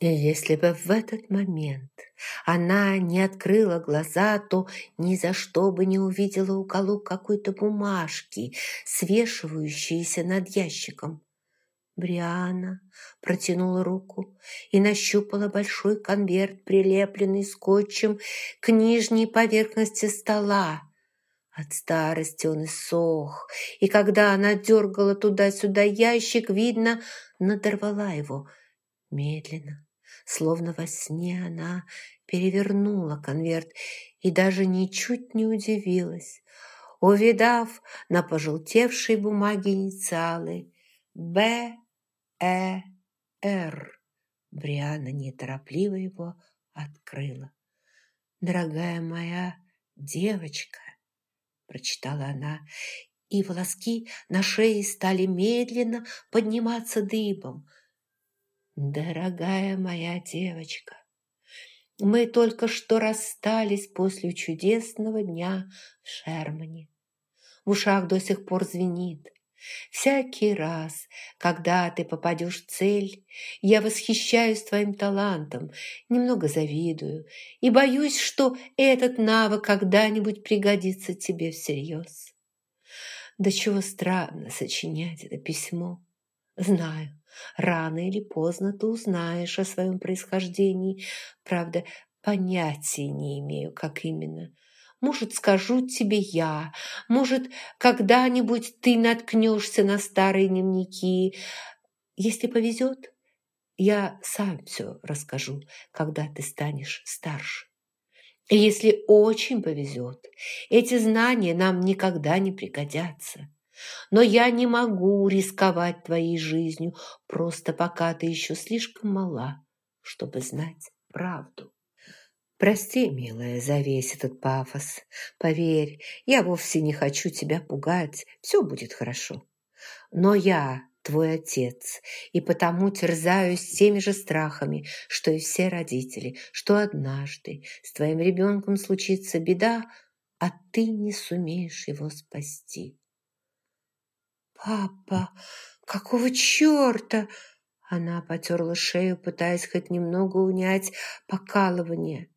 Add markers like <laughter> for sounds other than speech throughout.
И если бы в этот момент она не открыла глаза, то ни за что бы не увидела уголок какой-то бумажки, свешивающейся над ящиком. Бриана протянула руку и нащупала большой конверт, прилепленный скотчем к нижней поверхности стола. От старости он иссох, и когда она дергала туда-сюда ящик, видно, надорвала его медленно, Словно во сне она перевернула конверт и даже ничуть не удивилась, увидав на пожелтевшей бумаге инициалы «Б. Э. Р». Бриана неторопливо его открыла. «Дорогая моя девочка», – прочитала она, и волоски на шее стали медленно подниматься дыбом – Дорогая моя девочка, мы только что расстались после чудесного дня в Шермане. В ушах до сих пор звенит. Всякий раз, когда ты попадешь в цель, я восхищаюсь твоим талантом, немного завидую и боюсь, что этот навык когда-нибудь пригодится тебе всерьез. Да чего странно сочинять это письмо. Знаю, Рано или поздно ты узнаешь о своем происхождении. Правда, понятия не имею, как именно. Может, скажу тебе я. Может, когда-нибудь ты наткнешься на старые дневники. Если повезет, я сам все расскажу, когда ты станешь старше. И если очень повезет, эти знания нам никогда не пригодятся. Но я не могу рисковать твоей жизнью, просто пока ты еще слишком мала, чтобы знать правду. Прости, милая, за весь этот пафос. Поверь, я вовсе не хочу тебя пугать, все будет хорошо. Но я твой отец, и потому терзаюсь теми же страхами, что и все родители, что однажды с твоим ребенком случится беда, а ты не сумеешь его спасти. «Папа, какого черта?» Она потерла шею, пытаясь хоть немного унять покалывание.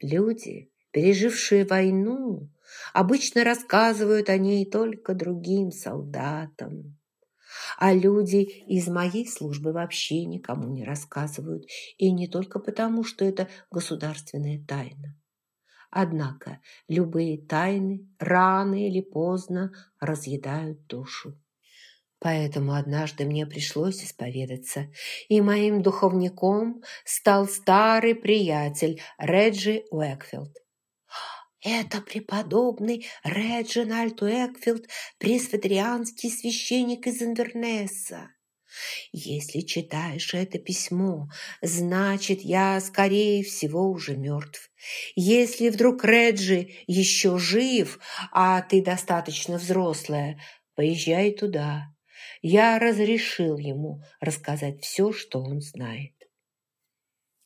Люди, пережившие войну, обычно рассказывают о ней только другим солдатам. А люди из моей службы вообще никому не рассказывают, и не только потому, что это государственная тайна. Однако любые тайны рано или поздно разъедают душу. Поэтому однажды мне пришлось исповедаться, и моим духовником стал старый приятель Реджи Уэкфилд. «Это преподобный Реджинальд Уэкфилд, пресвитерианский священник из Инвернесса. Если читаешь это письмо, значит, я, скорее всего, уже мертв. Если вдруг Реджи еще жив, а ты достаточно взрослая, поезжай туда. Я разрешил ему рассказать все, что он знает.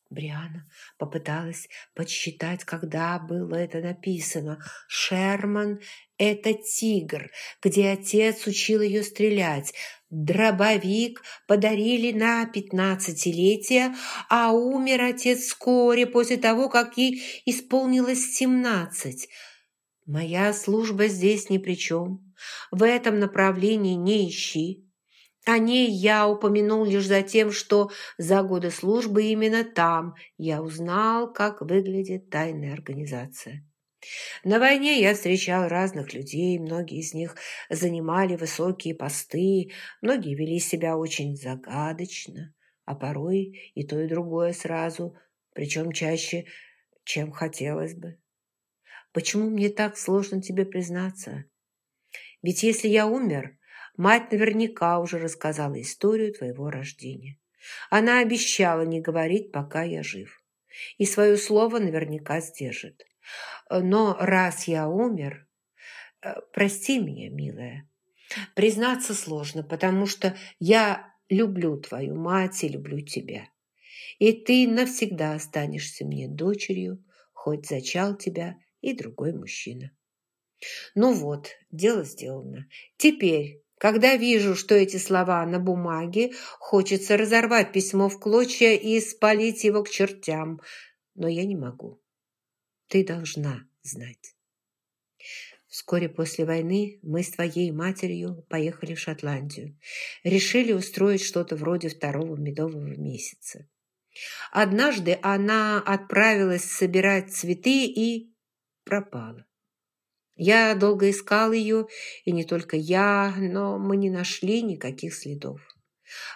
Бриана попыталась подсчитать, когда было это написано. Шерман – это тигр, где отец учил ее стрелять. Дробовик подарили на пятнадцатилетие, а умер отец вскоре после того, как ей исполнилось семнадцать. Моя служба здесь ни при чем. В этом направлении не ищи. О ней я упомянул лишь за тем, что за годы службы именно там я узнал, как выглядит тайная организация. На войне я встречал разных людей, многие из них занимали высокие посты, многие вели себя очень загадочно, а порой и то, и другое сразу, причем чаще, чем хотелось бы. Почему мне так сложно тебе признаться? Ведь если я умер, Мать наверняка уже рассказала историю твоего рождения. Она обещала не говорить, пока я жив. И свое слово наверняка сдержит. Но раз я умер, э, прости меня, милая. Признаться сложно, потому что я люблю твою мать и люблю тебя. И ты навсегда останешься мне дочерью, хоть зачал тебя и другой мужчина. Ну вот, дело сделано. Теперь Когда вижу, что эти слова на бумаге, хочется разорвать письмо в клочья и спалить его к чертям. Но я не могу. Ты должна знать. Вскоре после войны мы с твоей матерью поехали в Шотландию. Решили устроить что-то вроде второго медового месяца. Однажды она отправилась собирать цветы и пропала. Я долго искал ее, и не только я, но мы не нашли никаких следов.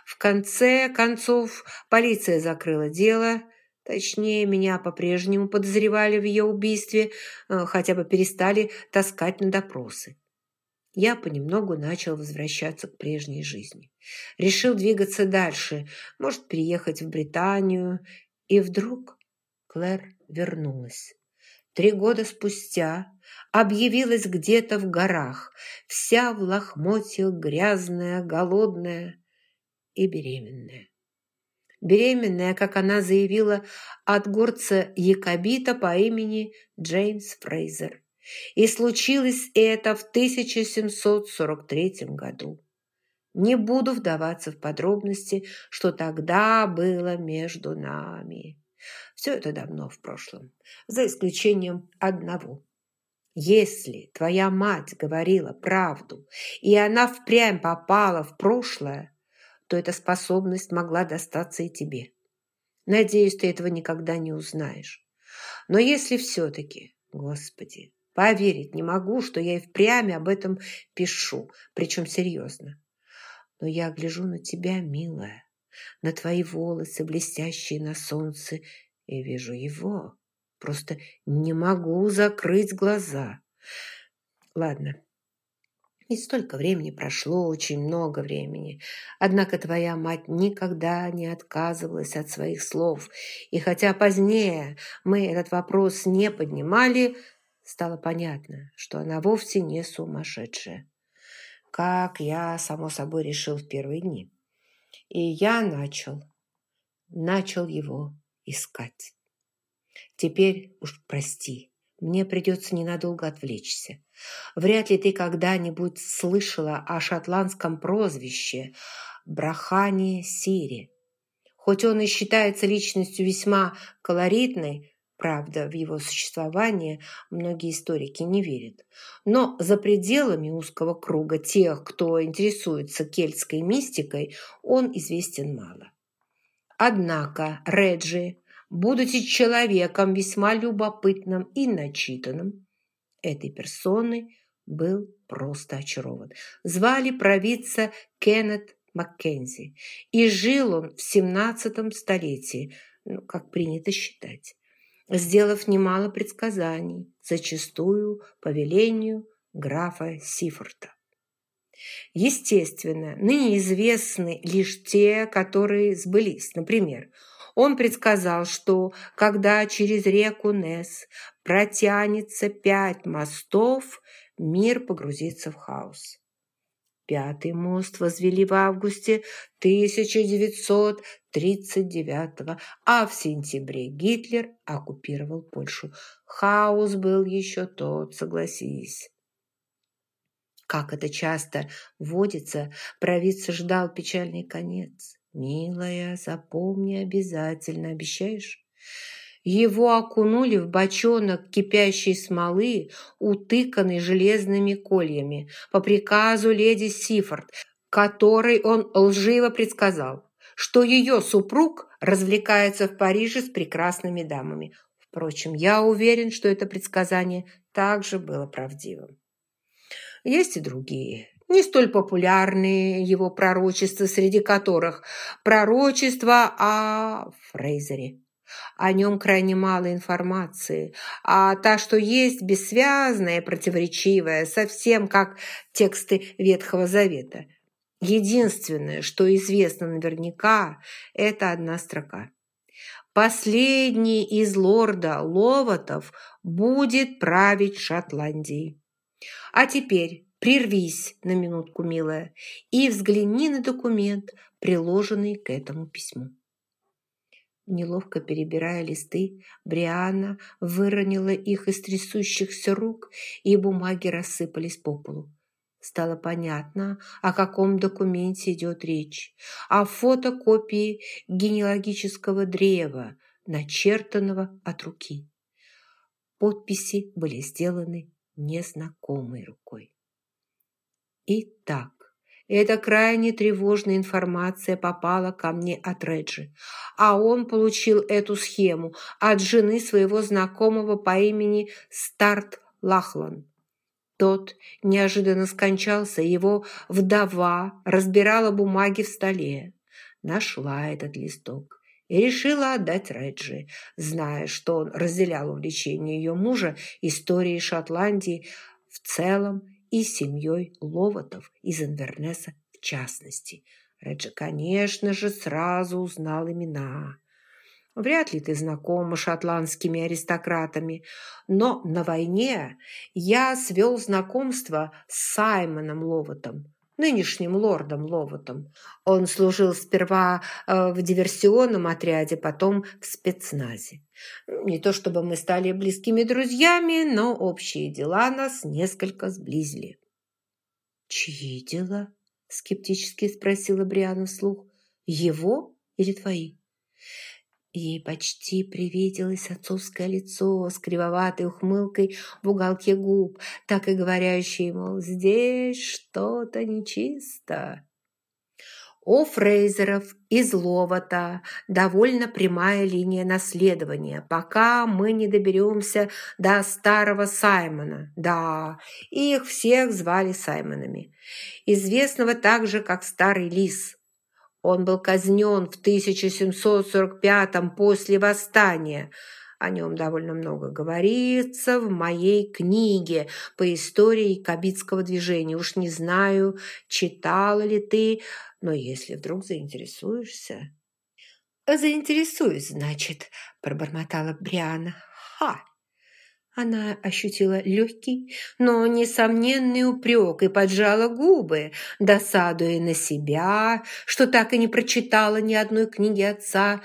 В конце концов полиция закрыла дело, точнее, меня по-прежнему подозревали в ее убийстве, э, хотя бы перестали таскать на допросы. Я понемногу начал возвращаться к прежней жизни. Решил двигаться дальше, может, переехать в Британию. И вдруг Клэр вернулась. Три года спустя объявилась где-то в горах, вся в лохмотьях, грязная, голодная и беременная. Беременная, как она заявила, от горца Якобита по имени Джеймс Фрейзер. И случилось это в 1743 году. Не буду вдаваться в подробности, что тогда было между нами. Все это давно в прошлом, за исключением одного. Если твоя мать говорила правду, и она впрямь попала в прошлое, то эта способность могла достаться и тебе. Надеюсь, ты этого никогда не узнаешь. Но если все-таки, Господи, поверить не могу, что я и впрямь об этом пишу, причем серьезно. Но я гляжу на тебя, милая, на твои волосы, блестящие на солнце, и вижу его. Просто не могу закрыть глаза. Ладно. И столько времени прошло, очень много времени. Однако твоя мать никогда не отказывалась от своих слов. И хотя позднее мы этот вопрос не поднимали, стало понятно, что она вовсе не сумасшедшая. Как я, само собой, решил в первые дни. И я начал, начал его искать. Теперь уж прости, мне придется ненадолго отвлечься. Вряд ли ты когда-нибудь слышала о шотландском прозвище Брахани Сири. Хоть он и считается личностью весьма колоритной, правда, в его существование многие историки не верят. Но за пределами узкого круга тех, кто интересуется кельтской мистикой, он известен мало. Однако Реджи будучи человеком весьма любопытным и начитанным, этой персоной был просто очарован. Звали провидца Кеннет Маккензи, и жил он в 17 столетии, ну, как принято считать, сделав немало предсказаний, зачастую по велению графа Сифорта. Естественно, ныне известны лишь те, которые сбылись. Например, он предсказал, что когда через реку Нес протянется пять мостов, мир погрузится в хаос. Пятый мост возвели в августе 1939 а в сентябре Гитлер оккупировал Польшу. Хаос был еще тот, согласись. Как это часто водится, провидца ждал печальный конец. «Милая, запомни обязательно, обещаешь?» Его окунули в бочонок кипящей смолы, утыканной железными кольями, по приказу леди Сифорд, которой он лживо предсказал, что ее супруг развлекается в Париже с прекрасными дамами. Впрочем, я уверен, что это предсказание также было правдивым. Есть и другие, не столь популярные его пророчества, среди которых пророчество о Фрейзере. О нем крайне мало информации, а та, что есть, бессвязная, противоречивая, совсем как тексты Ветхого Завета. Единственное, что известно наверняка, это одна строка. Последний из лорда Ловотов будет править Шотландией. А теперь Прервись на минутку, милая, и взгляни на документ, приложенный к этому письму. Неловко перебирая листы, Брианна выронила их из трясущихся рук, и бумаги рассыпались по полу. стало понятно, о каком документе идет речь. О фотокопии генеалогического древа, начертанного от руки. Подписи были сделаны незнакомой рукой. Итак, эта крайне тревожная информация попала ко мне от Реджи, а он получил эту схему от жены своего знакомого по имени Старт Лахлан. Тот неожиданно скончался, его вдова разбирала бумаги в столе. Нашла этот листок и решила отдать Реджи, зная, что он разделял увлечение ее мужа историей Шотландии в целом и семьей Ловотов из Инвернеса в частности. Реджи, конечно же, сразу узнал имена. Вряд ли ты знакома с шотландскими аристократами, но на войне я свел знакомство с Саймоном Ловотом, нынешним лордом Ловотом. Он служил сперва э, в диверсионном отряде, потом в спецназе. Не то чтобы мы стали близкими друзьями, но общие дела нас несколько сблизили. «Чьи дела?» – скептически спросила Бриана вслух. «Его или твои?» Ей почти привиделось отцовское лицо с кривоватой ухмылкой в уголке губ, так и говорящее, мол, здесь что-то нечисто. У Фрейзеров из Ловота довольно прямая линия наследования, пока мы не доберемся до старого Саймона. Да, их всех звали Саймонами. Известного также, как Старый Лис – он был казнен в 1745 после восстания. О нем довольно много говорится в моей книге по истории кабитского движения. Уж не знаю, читала ли ты, но если вдруг заинтересуешься... «Заинтересуюсь, значит», – пробормотала Бриана. «Ха! Она ощутила легкий, но несомненный упрек и поджала губы, досадуя на себя, что так и не прочитала ни одной книги отца,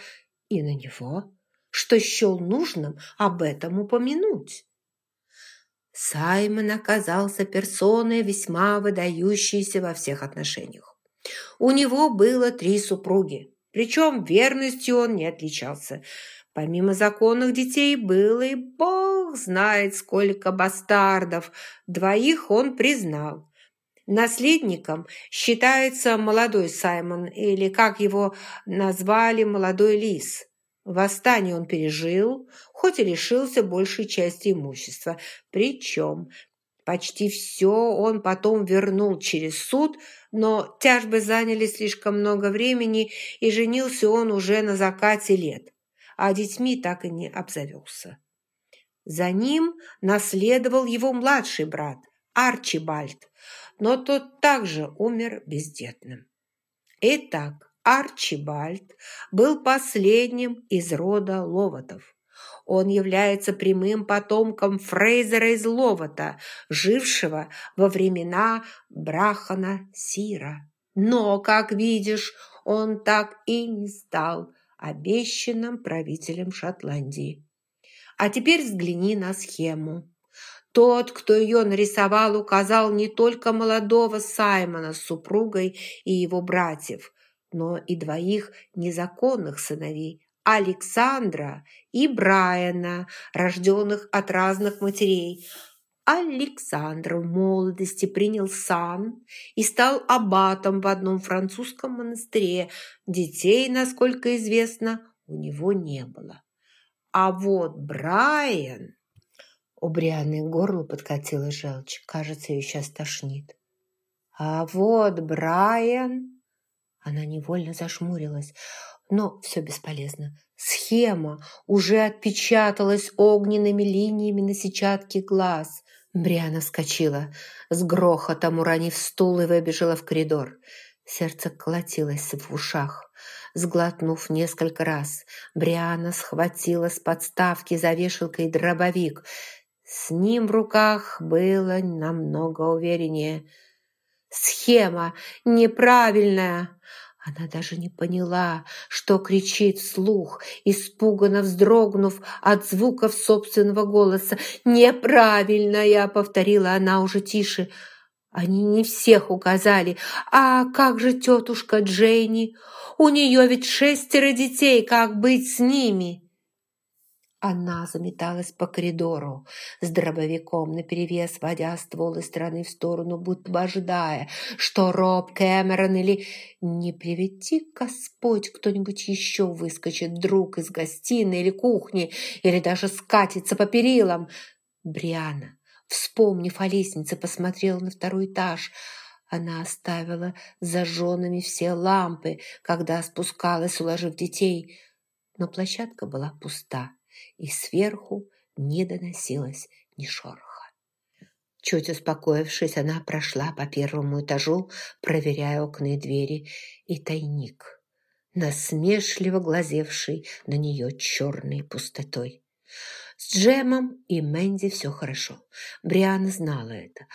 и на него, что счел нужным об этом упомянуть. Саймон оказался персоной, весьма выдающейся во всех отношениях. У него было три супруги, причем верностью он не отличался – Помимо законных детей было и бог знает сколько бастардов. Двоих он признал. Наследником считается молодой Саймон, или, как его назвали, молодой лис. Восстание он пережил, хоть и лишился большей части имущества. Причем почти все он потом вернул через суд, но тяжбы заняли слишком много времени, и женился он уже на закате лет а детьми так и не обзавелся. За ним наследовал его младший брат Арчибальд, но тот также умер бездетным. Итак, Арчибальд был последним из рода Ловотов. Он является прямым потомком Фрейзера из Ловота, жившего во времена Брахана Сира. Но, как видишь, он так и не стал обещанным правителем Шотландии. А теперь взгляни на схему. Тот, кто ее нарисовал, указал не только молодого Саймона с супругой и его братьев, но и двоих незаконных сыновей Александра и Брайана, рожденных от разных матерей, Александр в молодости принял сан и стал аббатом в одном французском монастыре. Детей, насколько известно, у него не было. А вот Брайан... У Брианы горло подкатила желчь. Кажется, ее сейчас тошнит. А вот Брайан... Она невольно зашмурилась. Но все бесполезно. Схема уже отпечаталась огненными линиями на сетчатке глаз. Бриана вскочила, с грохотом уронив стул и выбежала в коридор. Сердце колотилось в ушах. Сглотнув несколько раз, Бриана схватила с подставки за вешалкой дробовик. С ним в руках было намного увереннее. «Схема неправильная!» Она даже не поняла, что кричит вслух, испуганно вздрогнув от звуков собственного голоса. «Неправильно!» – я повторила она уже тише. Они не всех указали. А как же тетушка Джейни? У нее ведь шестеро детей, как быть с ними?» Она заметалась по коридору с дробовиком наперевес, водя ствол из стороны в сторону, будто бы ожидая, что Роб Кэмерон или «Не приведи, Господь, кто-нибудь еще выскочит вдруг из гостиной или кухни, или даже скатится по перилам». Бриана, вспомнив о лестнице, посмотрела на второй этаж. Она оставила зажженными все лампы, когда спускалась, уложив детей, но площадка была пуста и сверху не доносилось ни шороха. Чуть успокоившись, она прошла по первому этажу, проверяя окна и двери, и тайник, насмешливо глазевший на нее черной пустотой. С Джемом и Мэнди все хорошо. Бриана знала это.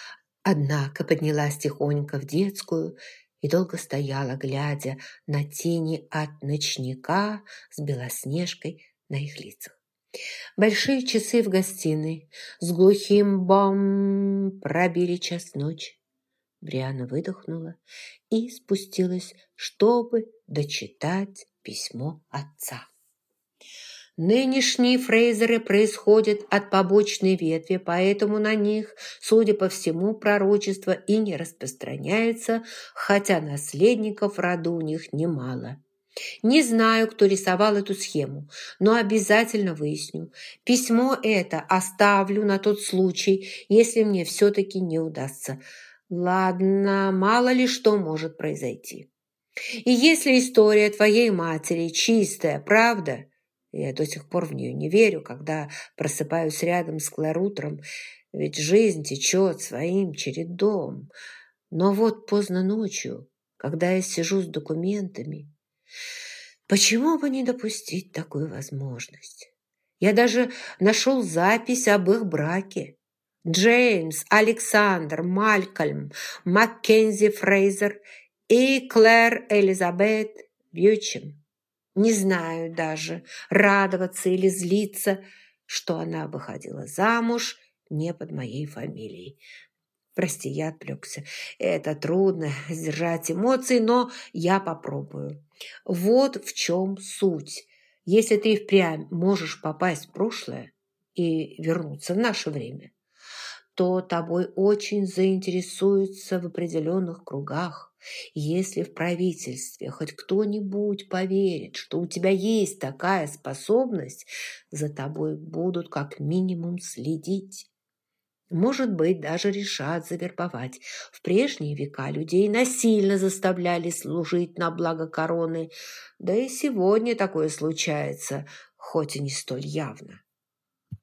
Однако поднялась тихонько в детскую и долго стояла, глядя на тени от ночника с белоснежкой на их лицах. Большие часы в гостиной с глухим бом пробили час ночи. Бриана выдохнула и спустилась, чтобы дочитать письмо отца. Нынешние фрейзеры происходят от побочной ветви, поэтому на них, судя по всему, пророчество и не распространяется, хотя наследников роду у них немало. Не знаю, кто рисовал эту схему, но обязательно выясню. Письмо это оставлю на тот случай, если мне все-таки не удастся. Ладно, мало ли что может произойти. И если история твоей матери чистая, правда? Я до сих пор в нее не верю, когда просыпаюсь рядом с Клэр утром, ведь жизнь течет своим чередом. Но вот поздно ночью, когда я сижу с документами, Почему бы не допустить такую возможность? Я даже нашел запись об их браке. Джеймс, Александр, Малькольм, Маккензи Фрейзер и Клэр Элизабет Бьючем. Не знаю даже, радоваться или злиться, что она выходила замуж не под моей фамилией. Прости, я отвлекся. Это трудно, <laughs> сдержать эмоции, но я попробую. Вот в чем суть. Если ты впрямь можешь попасть в прошлое и вернуться в наше время, то тобой очень заинтересуются в определенных кругах. Если в правительстве хоть кто-нибудь поверит, что у тебя есть такая способность, за тобой будут как минимум следить. Может быть, даже решат завербовать. В прежние века людей насильно заставляли служить на благо короны. Да и сегодня такое случается, хоть и не столь явно.